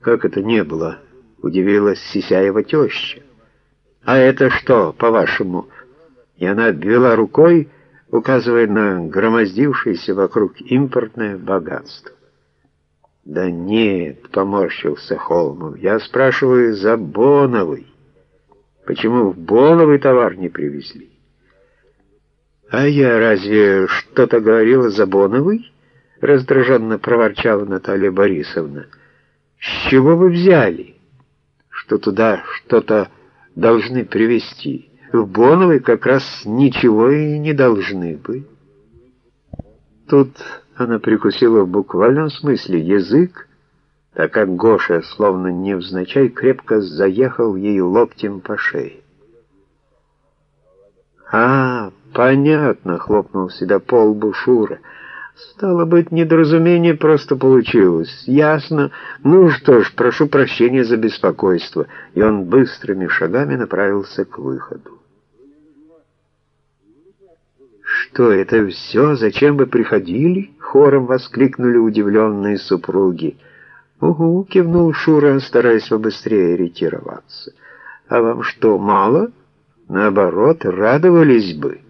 Как это не было? Удивилась Сисяева теща. А это что, по-вашему? И она обвела рукой, указывая на громоздившееся вокруг импортное богатство. «Да нет», — поморщился Холмов, — «я спрашиваю за Боновый. Почему в Боновый товар не привезли?» «А я разве что-то говорила за Боновый?» — раздраженно проворчала Наталья Борисовна. «С чего вы взяли, что туда что-то должны привезти? В Боновой как раз ничего и не должны быть». Тут она прикусила в буквальном смысле язык, так как Гоша, словно невзначай, крепко заехал ей локтем по шее. «А, понятно», — хлопнул себя по лбу Шура. «Стало быть, недоразумение просто получилось. Ясно. Ну что ж, прошу прощения за беспокойство». И он быстрыми шагами направился к выходу. «Что, это все? Зачем вы приходили?» — хором воскликнули удивленные супруги. «Угу», — кивнул Шура, стараясь побыстрее ретироваться. «А вам что, мало? Наоборот, радовались бы».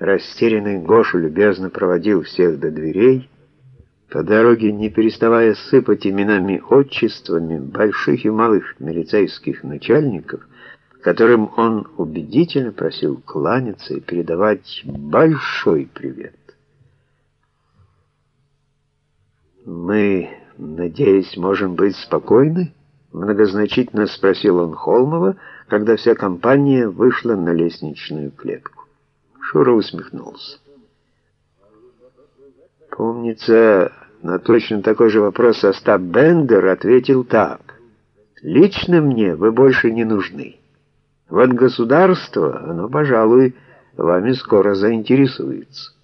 Растерянный Гоша любезно проводил всех до дверей, по дороге не переставая сыпать именами отчествами больших и малых милицейских начальников, которым он убедительно просил кланяться и передавать большой привет. «Мы, надеюсь, можем быть спокойны?» — многозначительно спросил он Холмова, когда вся компания вышла на лестничную клетку. Шура усмехнулся. Помнится, на точно такой же вопрос Остап Бендер ответил так. «Лично мне вы больше не нужны». Вот государство, оно, пожалуй, вами скоро заинтересуется.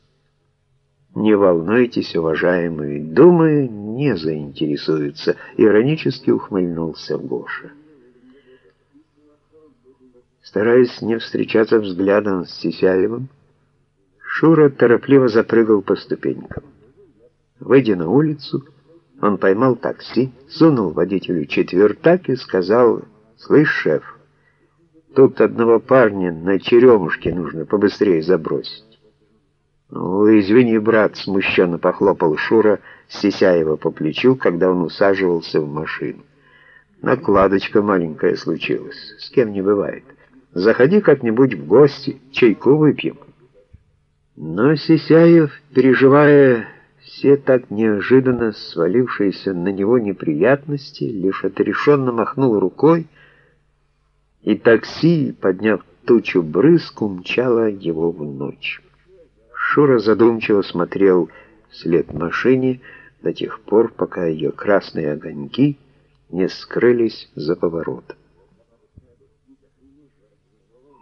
Не волнуйтесь, уважаемые, думаю, не заинтересуется, иронически ухмыльнулся Гоша. Стараясь не встречаться взглядом с Сисяевым, Шура торопливо запрыгал по ступенькам. Выйдя на улицу, он поймал такси, сунул водителю четвертак и сказал, «Слышь, шеф, Тут одного парня на черемушке нужно побыстрее забросить. «Ну, извини, брат», — смущенно похлопал Шура Сисяева по плечу, когда он усаживался в машину. «Накладочка маленькая случилась, с кем не бывает. Заходи как-нибудь в гости, чайку выпьем». Но Сисяев, переживая все так неожиданно свалившиеся на него неприятности, лишь отрешенно махнул рукой, и такси, подняв тучу брызг, умчало его в ночь. Шура задумчиво смотрел вслед машине до тех пор, пока ее красные огоньки не скрылись за поворотом.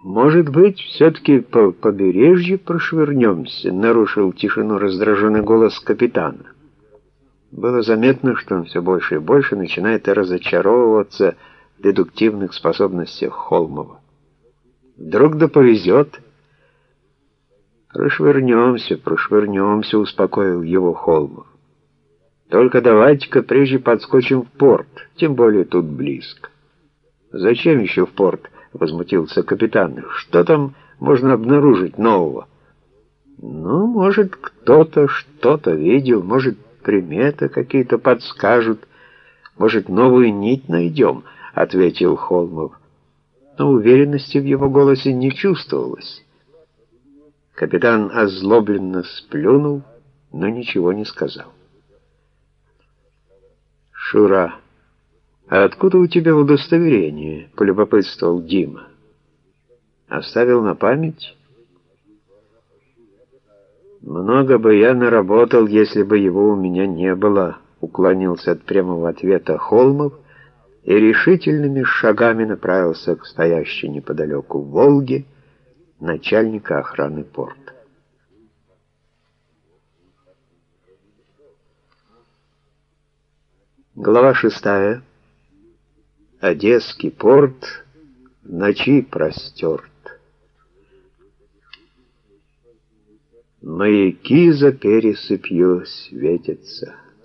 «Может быть, все-таки по побережью прошвырнемся?» — нарушил тишину раздраженный голос капитана. Было заметно, что он все больше и больше начинает разочаровываться дедуктивных способностях Холмова. Вдруг да повезет. Прошвырнемся, прошвырнемся, успокоил его Холмов. Только давайте-ка прежде подскочим в порт, тем более тут близко. Зачем еще в порт? Возмутился капитан. Что там можно обнаружить нового? Ну, может, кто-то что-то видел, может, приметы какие-то подскажут, может, новую нить найдем —— ответил Холмов. Но уверенности в его голосе не чувствовалось. Капитан озлобленно сплюнул, но ничего не сказал. «Шура, а откуда у тебя удостоверение?» — полюбопытствовал Дима. «Оставил на память?» «Много бы я наработал, если бы его у меня не было», — уклонился от прямого ответа Холмов, и решительными шагами направился к стоящей неподалеку Волге начальника охраны порта. Глава шестая. Одесский порт ночи простерт. Маяки за пересыпью светятся.